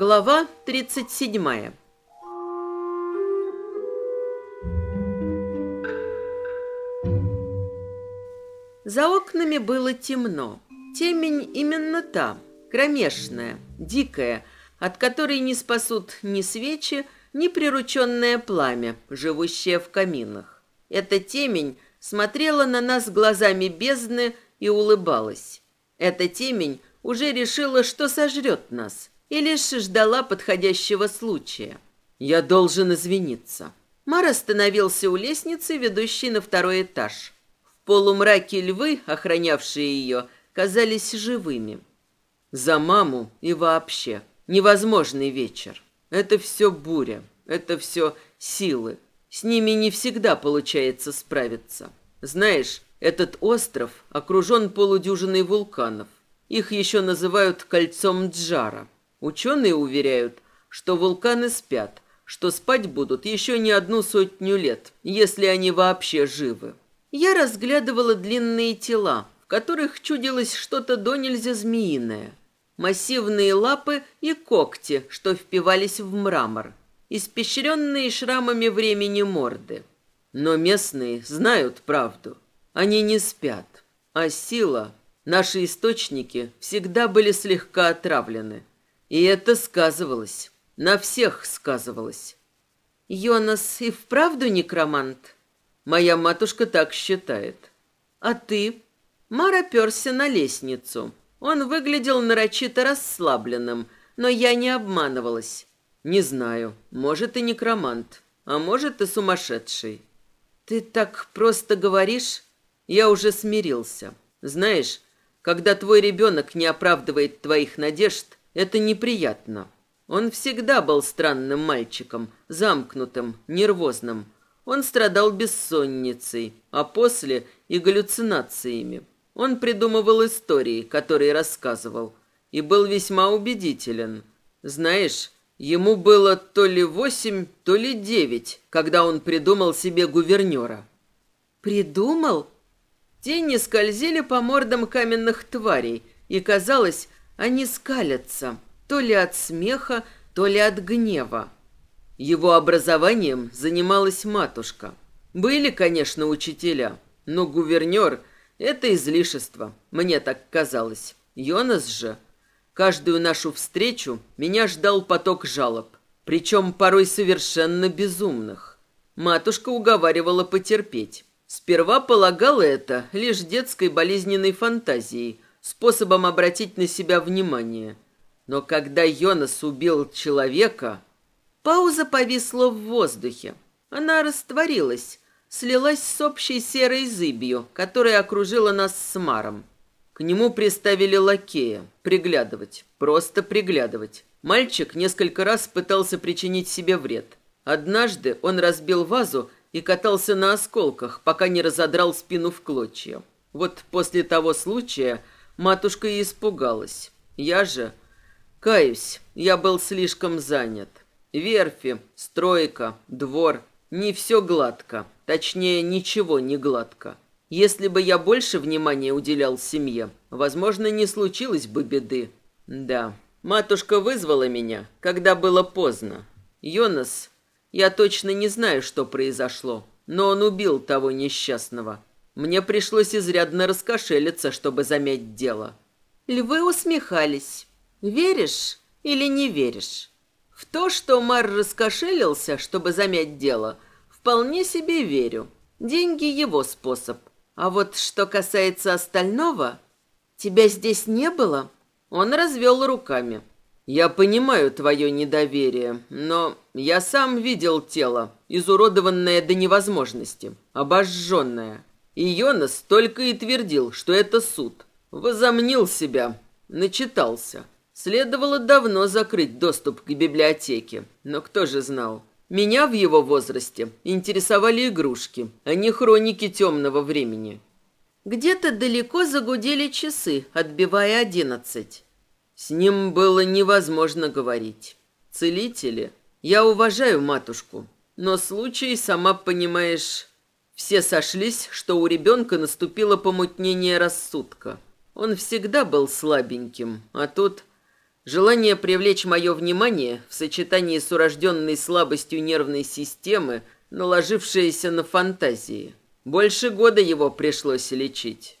Глава 37 За окнами было темно. Темень именно та, кромешная, дикая, от которой не спасут ни свечи, ни прирученное пламя, живущее в каминах. Эта темень смотрела на нас глазами бездны и улыбалась. Эта темень уже решила, что сожрет нас – и лишь ждала подходящего случая. «Я должен извиниться». Мар остановился у лестницы, ведущей на второй этаж. В полумраке львы, охранявшие ее, казались живыми. За маму и вообще. Невозможный вечер. Это все буря, это все силы. С ними не всегда получается справиться. Знаешь, этот остров окружен полудюжиной вулканов. Их еще называют кольцом Джара. Ученые уверяют, что вулканы спят, что спать будут еще не одну сотню лет, если они вообще живы. Я разглядывала длинные тела, в которых чудилось что-то до нельзя змеиное. Массивные лапы и когти, что впивались в мрамор, испещренные шрамами времени морды. Но местные знают правду. Они не спят. А сила, наши источники всегда были слегка отравлены. И это сказывалось. На всех сказывалось. Йонас и вправду некромант? Моя матушка так считает. А ты? Мара перся на лестницу. Он выглядел нарочито расслабленным, но я не обманывалась. Не знаю, может и некромант, а может и сумасшедший. Ты так просто говоришь? Я уже смирился. Знаешь, когда твой ребенок не оправдывает твоих надежд, это неприятно. Он всегда был странным мальчиком, замкнутым, нервозным. Он страдал бессонницей, а после и галлюцинациями. Он придумывал истории, которые рассказывал, и был весьма убедителен. Знаешь, ему было то ли восемь, то ли девять, когда он придумал себе гувернера. «Придумал?» Тени скользили по мордам каменных тварей, и казалось, они скалятся, то ли от смеха, то ли от гнева. Его образованием занималась матушка. Были, конечно, учителя, но гувернер – это излишество, мне так казалось. Йонас же. Каждую нашу встречу меня ждал поток жалоб, причем порой совершенно безумных. Матушка уговаривала потерпеть. Сперва полагала это лишь детской болезненной фантазией – способом обратить на себя внимание. Но когда Йонас убил человека... Пауза повисла в воздухе. Она растворилась, слилась с общей серой зыбью, которая окружила нас с Маром. К нему приставили лакея, приглядывать, просто приглядывать. Мальчик несколько раз пытался причинить себе вред. Однажды он разбил вазу и катался на осколках, пока не разодрал спину в клочья. Вот после того случая Матушка и испугалась. Я же... Каюсь, я был слишком занят. Верфи, стройка, двор. Не все гладко. Точнее, ничего не гладко. Если бы я больше внимания уделял семье, возможно, не случилось бы беды. Да, матушка вызвала меня, когда было поздно. Йонас, я точно не знаю, что произошло, но он убил того несчастного. Мне пришлось изрядно раскошелиться, чтобы замять дело. Львы усмехались. Веришь или не веришь? В то, что Мар раскошелился, чтобы замять дело, вполне себе верю. Деньги его способ. А вот что касается остального, тебя здесь не было? Он развел руками. Я понимаю твое недоверие, но я сам видел тело, изуродованное до невозможности, обожженное. И Йонас только и твердил, что это суд. Возомнил себя, начитался. Следовало давно закрыть доступ к библиотеке, но кто же знал? Меня в его возрасте интересовали игрушки, а не хроники темного времени. Где-то далеко загудели часы, отбивая одиннадцать. С ним было невозможно говорить. Целители, я уважаю матушку, но случай, сама понимаешь, все сошлись, что у ребенка наступило помутнение рассудка. Он всегда был слабеньким, а тут желание привлечь мое внимание в сочетании с урожденной слабостью нервной системы, наложившееся на фантазии. Больше года его пришлось лечить.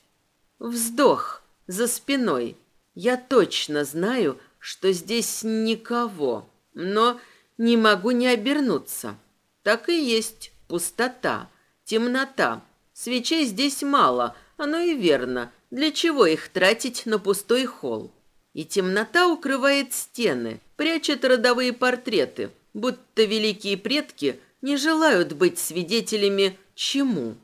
Вздох за спиной. Я точно знаю, что здесь никого, но не могу не обернуться. Так и есть пустота, темнота. Свечей здесь мало, оно и верно. Для чего их тратить на пустой холл? И темнота укрывает стены, прячет родовые портреты, будто великие предки не желают быть свидетелями чему.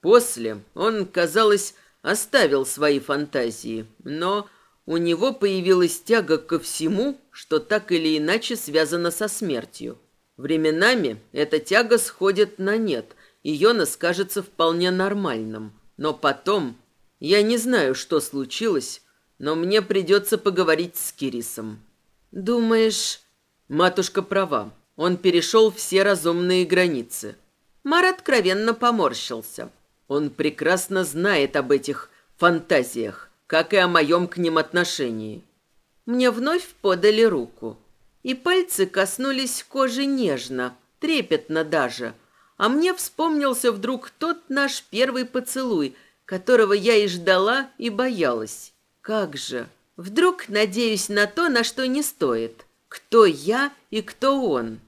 После он, казалось, оставил свои фантазии, но у него появилась тяга ко всему, что так или иначе связано со смертью. Временами эта тяга сходит на нет, и Йонас кажется вполне нормальным. Но потом... Я не знаю, что случилось, но мне придется поговорить с Кирисом. Думаешь... Матушка права. Он перешел все разумные границы. Мар откровенно поморщился. Он прекрасно знает об этих фантазиях, как и о моем к ним отношении. Мне вновь подали руку, и пальцы коснулись кожи нежно, трепетно даже, а мне вспомнился вдруг тот наш первый поцелуй, которого я и ждала, и боялась. Как же! Вдруг надеюсь на то, на что не стоит. Кто я и кто он?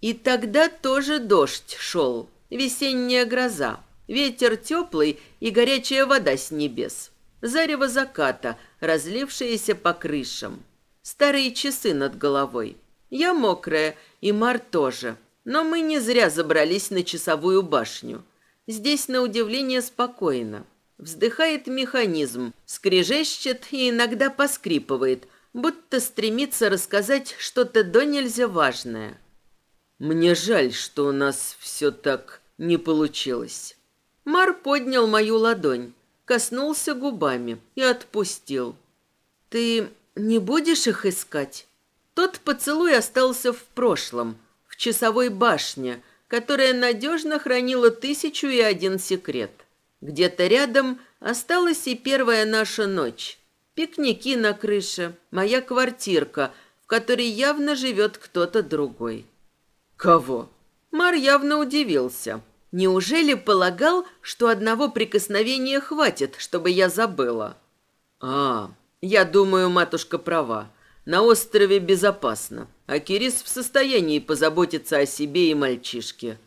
И тогда тоже дождь шел, весенняя гроза. Ветер теплый и горячая вода с небес. Зарево заката, разлившееся по крышам. Старые часы над головой. Я мокрая, и Мар тоже. Но мы не зря забрались на часовую башню. Здесь, на удивление, спокойно. Вздыхает механизм, скрежещет и иногда поскрипывает, будто стремится рассказать что-то до нельзя важное. Мне жаль, что у нас все так не получилось. Мар поднял мою ладонь, коснулся губами и отпустил. «Ты не будешь их искать?» Тот поцелуй остался в прошлом, в часовой башне, которая надежно хранила тысячу и один секрет. Где-то рядом осталась и первая наша ночь. Пикники на крыше, моя квартирка, в которой явно живет кто-то другой. «Кого?» Мар явно удивился. Неужели полагал, что одного прикосновения хватит, чтобы я забыла? А, я думаю, матушка права. На острове безопасно, а Кирис в состоянии позаботиться о себе и мальчишке.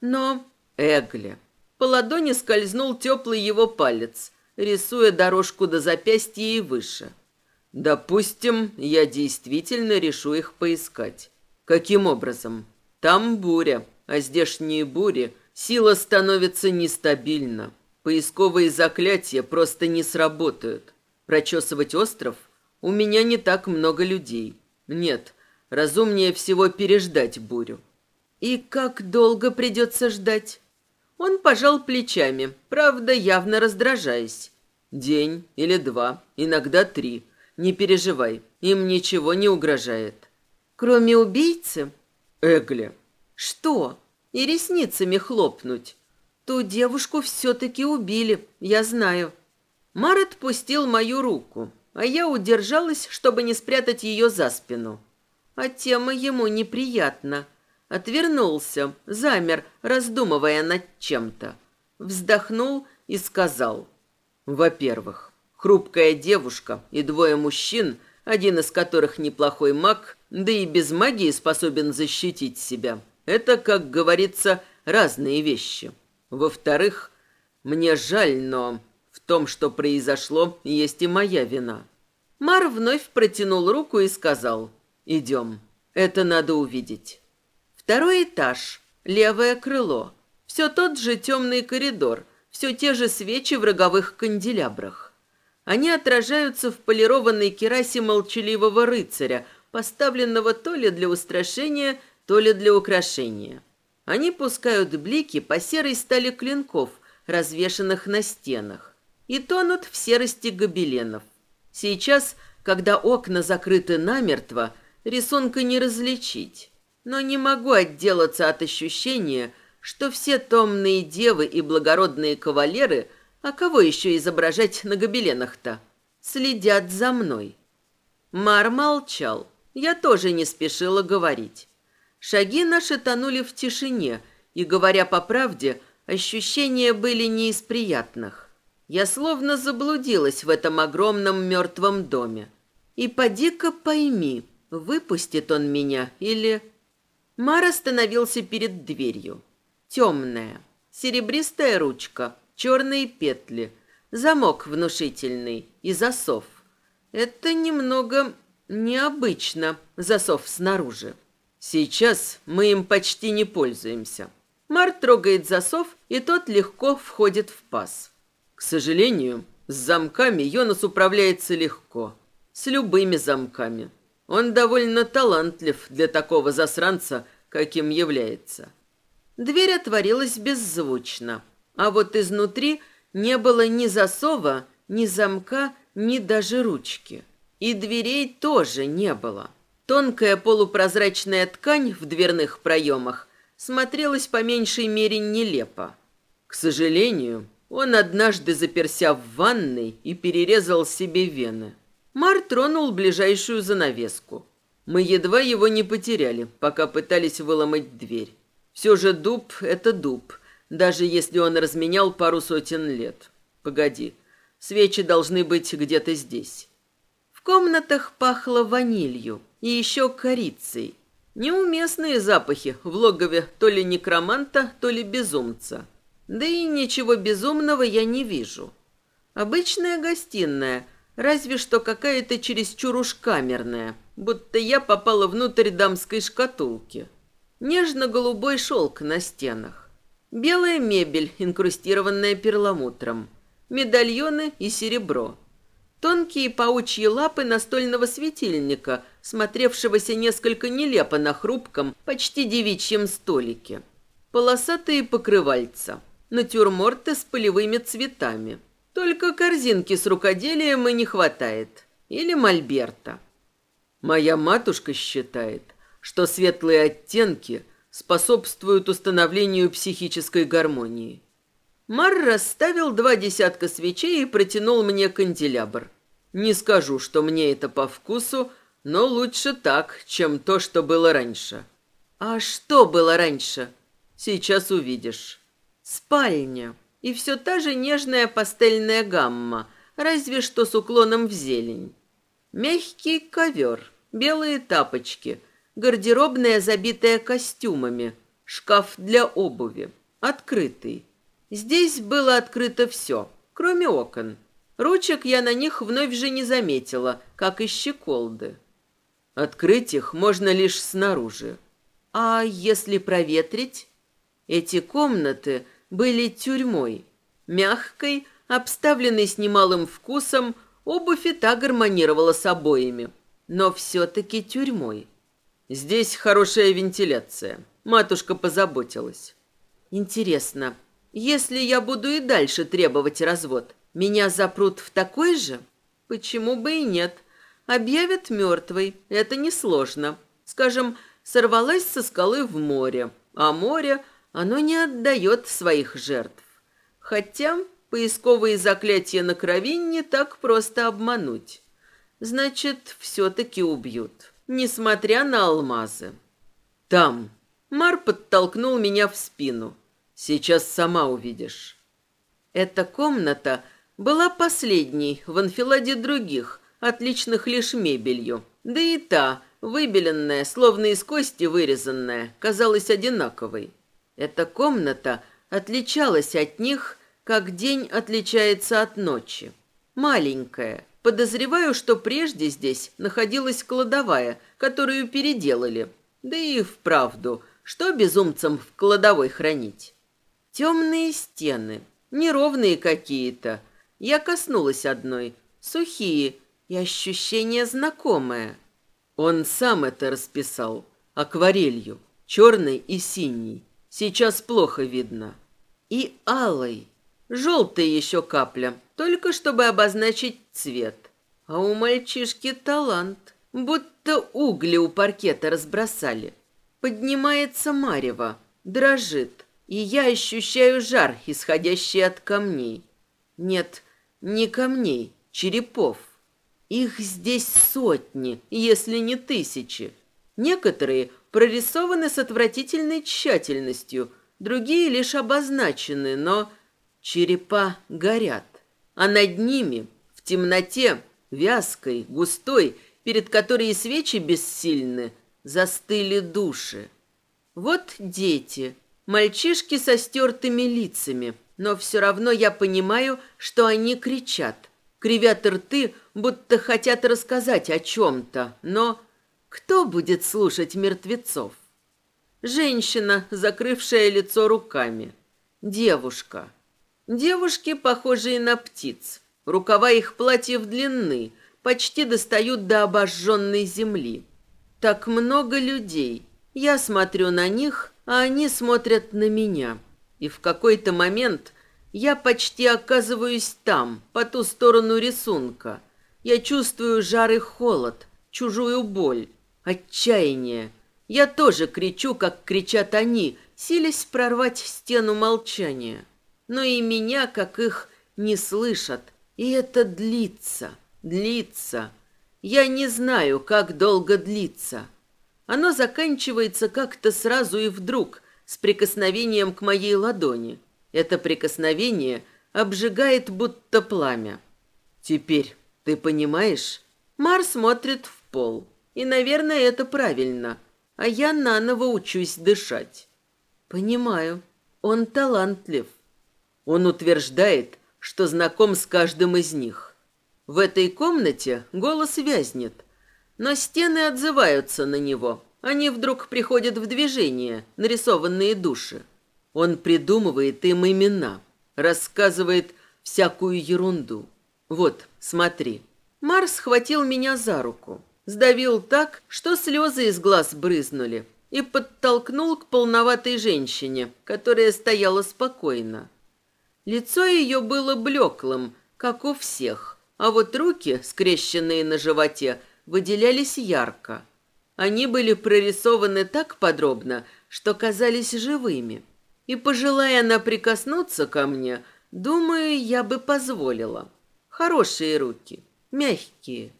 Но Эгли. По ладони скользнул теплый его палец, рисуя дорожку до запястья и выше. Допустим, я действительно решу их поискать. Каким образом? Там буря, а здешние бури – Сила становится нестабильна. Поисковые заклятия просто не сработают. Прочесывать остров? У меня не так много людей. Нет, разумнее всего переждать бурю. И как долго придется ждать? Он пожал плечами, правда, явно раздражаясь. День или два, иногда три. Не переживай, им ничего не угрожает. Кроме убийцы? Эгли. Что? и ресницами хлопнуть. Ту девушку все-таки убили, я знаю. Мар отпустил мою руку, а я удержалась, чтобы не спрятать ее за спину. А тема ему неприятна. Отвернулся, замер, раздумывая над чем-то. Вздохнул и сказал. Во-первых, хрупкая девушка и двое мужчин, один из которых неплохой маг, да и без магии способен защитить себя – это, как говорится, разные вещи. Во-вторых, мне жаль, но в том, что произошло, есть и моя вина. Мар вновь протянул руку и сказал, «Идем, это надо увидеть». Второй этаж, левое крыло, все тот же темный коридор, все те же свечи в роговых канделябрах. Они отражаются в полированной керасе молчаливого рыцаря, поставленного то ли для устрашения, то ли для украшения. Они пускают блики по серой стали клинков, развешанных на стенах, и тонут в серости гобеленов. Сейчас Когда окна закрыты намертво, рисунка не различить. Но не могу отделаться от ощущения, что все томные девы и благородные кавалеры, а кого еще изображать на гобеленах-то, следят за мной. Мар молчал. Я тоже не спешила говорить. Шаги наши тонули в тишине, и, говоря по правде, ощущения были не из приятных. Я словно заблудилась в этом огромном мертвом доме. И поди-ка пойми, выпустит он меня или... Мар остановился перед дверью. Темная, серебристая ручка, черные петли, замок внушительный и засов. Это немного необычно, засов снаружи. Сейчас мы им почти не пользуемся. Мар трогает засов, и тот легко входит в паз. К сожалению, с замками Йонас управляется легко. С любыми замками. Он довольно талантлив для такого засранца, каким является. Дверь отворилась беззвучно, а вот изнутри не было ни засова, ни замка, ни даже ручки. И дверей тоже не было. Тонкая полупрозрачная ткань в дверных проемах смотрелась по меньшей мере нелепо. К сожалению, он однажды заперся в ванной и перерезал себе вены. Мар тронул ближайшую занавеску. Мы едва его не потеряли, пока пытались выломать дверь. Все же дуб — это дуб, даже если он разменял пару сотен лет. Погоди, свечи должны быть где-то здесь. В комнатах пахло ванилью и еще корицей. Неуместные запахи в логове то ли некроманта, то ли безумца. Да и ничего безумного я не вижу. Обычная гостиная — Разве что какая-то чересчур уж камерная, будто я попала внутрь дамской шкатулки. Нежно-голубой шелк на стенах. Белая мебель, инкрустированная перламутром. Медальоны и серебро. Тонкие паучьи лапы настольного светильника, смотревшегося несколько нелепо на хрупком, почти девичьем столике. Полосатые покрывальца. Натюрморты с полевыми цветами. Только корзинки с рукоделием и не хватает. Или мольберта. Моя матушка считает, что светлые оттенки способствуют установлению психической гармонии. Мар расставил два десятка свечей и протянул мне канделябр. Не скажу, что мне это по вкусу, но лучше так, чем то, что было раньше. А что было раньше? Сейчас увидишь. Спальня и все та же нежная пастельная гамма, разве что с уклоном в зелень. Мягкий ковер, белые тапочки, гардеробная, забитая костюмами, шкаф для обуви, открытый. Здесь было открыто все, кроме окон. Ручек я на них вновь же не заметила, как и щеколды. Открыть их можно лишь снаружи. А если проветрить? Эти комнаты были тюрьмой. Мягкой, обставленной с немалым вкусом, обувь и та гармонировала с обоями. Но все-таки тюрьмой. Здесь хорошая вентиляция. Матушка позаботилась. Интересно, если я буду и дальше требовать развод, меня запрут в такой же? Почему бы и нет? Объявят мертвой. Это несложно. Скажем, сорвалась со скалы в море, а море – оно не отдает своих жертв. Хотя поисковые заклятия на крови не так просто обмануть. Значит, все-таки убьют, несмотря на алмазы. Там. Мар подтолкнул меня в спину. Сейчас сама увидишь. Эта комната была последней в анфиладе других, отличных лишь мебелью. Да и та, выбеленная, словно из кости вырезанная, казалась одинаковой. Эта комната отличалась от них, как день отличается от ночи. Маленькая. Подозреваю, что прежде здесь находилась кладовая, которую переделали. Да и вправду, что безумцам в кладовой хранить? Темные стены, неровные какие-то. Я коснулась одной, сухие, и ощущение знакомое. Он сам это расписал, акварелью, черной и синей. Сейчас плохо видно. И алый. Желтая еще капля, только чтобы обозначить цвет. А у мальчишки талант, будто угли у паркета разбросали. Поднимается марево, дрожит, и я ощущаю жар, исходящий от камней. Нет, не камней, черепов. Их здесь сотни, если не тысячи. Некоторые прорисованы с отвратительной тщательностью, другие лишь обозначены, но черепа горят. А над ними, в темноте, вязкой, густой, перед которой и свечи бессильны, застыли души. Вот дети, мальчишки со стертыми лицами, но все равно я понимаю, что они кричат, кривят рты, будто хотят рассказать о чем-то, но кто будет слушать мертвецов? Женщина, закрывшая лицо руками. Девушка. Девушки, похожие на птиц. Рукава их платьев длинны, почти достают до обожженной земли. Так много людей. Я смотрю на них, а они смотрят на меня. И в какой-то момент я почти оказываюсь там, по ту сторону рисунка. Я чувствую жар и холод, чужую боль, отчаяние. Я тоже кричу, как кричат они, силясь прорвать стену молчания. Но и меня, как их, не слышат, и это длится, длится. Я не знаю, как долго длится. Оно заканчивается как-то сразу и вдруг, с прикосновением к моей ладони. Это прикосновение обжигает, будто пламя. Теперь ты понимаешь? Мар смотрит в пол. И, наверное, это правильно. А я наново учусь дышать. Понимаю. Он талантлив. Он утверждает, что знаком с каждым из них. В этой комнате голос вязнет, но стены отзываются на него. Они вдруг приходят в движение, нарисованные души. Он придумывает им имена, рассказывает всякую ерунду. Вот, смотри. Марс схватил меня за руку, сдавил так, что слезы из глаз брызнули, и подтолкнул к полноватой женщине, которая стояла спокойно. Лицо ее было блеклым, как у всех, а вот руки, скрещенные на животе, выделялись ярко. Они были прорисованы так подробно, что казались живыми. И, пожелая она прикоснуться ко мне, думаю, я бы позволила. Хорошие руки, мягкие.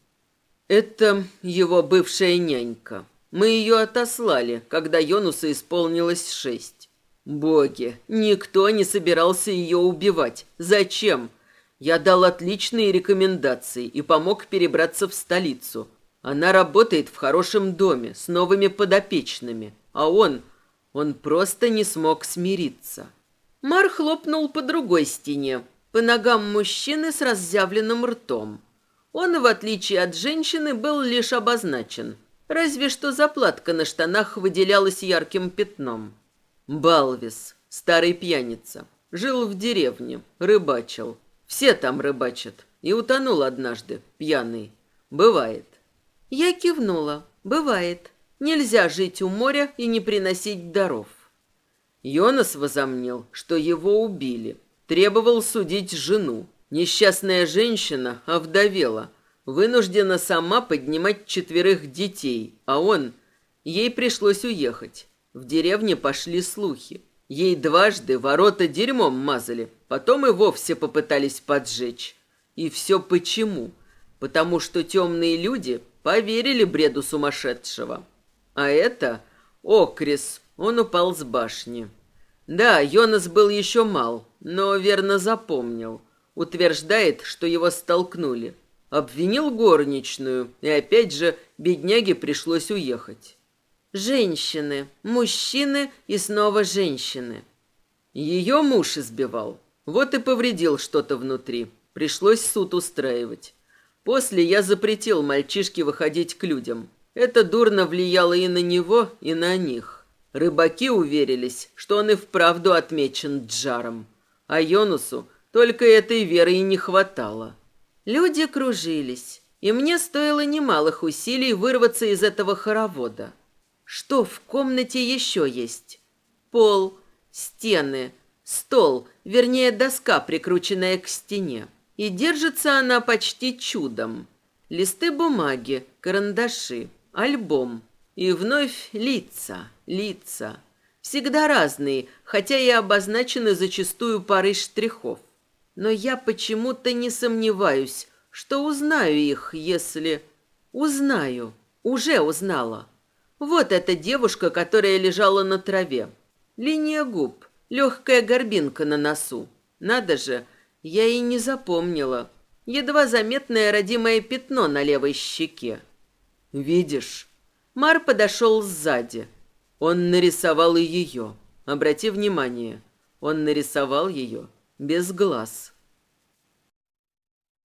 Это его бывшая нянька. Мы ее отослали, когда Йонусу исполнилось шесть. Боги, никто не собирался ее убивать. Зачем? Я дал отличные рекомендации и помог перебраться в столицу. Она работает в хорошем доме, с новыми подопечными. А он... он просто не смог смириться. Мар хлопнул по другой стене, по ногам мужчины с разъявленным ртом. Он, в отличие от женщины, был лишь обозначен. Разве что заплатка на штанах выделялась ярким пятном. Балвис, старый пьяница, жил в деревне, рыбачил. Все там рыбачат. И утонул однажды, пьяный. Бывает. Я кивнула. Бывает. Нельзя жить у моря и не приносить даров. Йонас возомнил, что его убили. Требовал судить жену. Несчастная женщина овдовела. Вынуждена сама поднимать четверых детей, а он... Ей пришлось уехать. В деревне пошли слухи. Ей дважды ворота дерьмом мазали, потом и вовсе попытались поджечь. И все почему? Потому что темные люди поверили бреду сумасшедшего. А это Окрис, он упал с башни. Да, Йонас был еще мал, но верно запомнил. Утверждает, что его столкнули. Обвинил горничную, и опять же бедняге пришлось уехать. Женщины, мужчины и снова женщины. Ее муж избивал. Вот и повредил что-то внутри. Пришлось суд устраивать. После я запретил мальчишке выходить к людям. Это дурно влияло и на него, и на них. Рыбаки уверились, что он и вправду отмечен джаром. А Йонусу только этой веры и не хватало. Люди кружились, и мне стоило немалых усилий вырваться из этого хоровода. Что в комнате еще есть? Пол, стены, стол, вернее, доска, прикрученная к стене. И держится она почти чудом. Листы бумаги, карандаши, альбом. И вновь лица, лица. Всегда разные, хотя и обозначены зачастую парой штрихов. Но я почему-то не сомневаюсь, что узнаю их, если... Узнаю. Уже узнала. Вот эта девушка, которая лежала на траве. Линия губ, легкая горбинка на носу. Надо же, я и не запомнила. Едва заметное родимое пятно на левой щеке. «Видишь?» Мар подошел сзади. Он нарисовал ее. Обрати внимание, он нарисовал ее без глаз.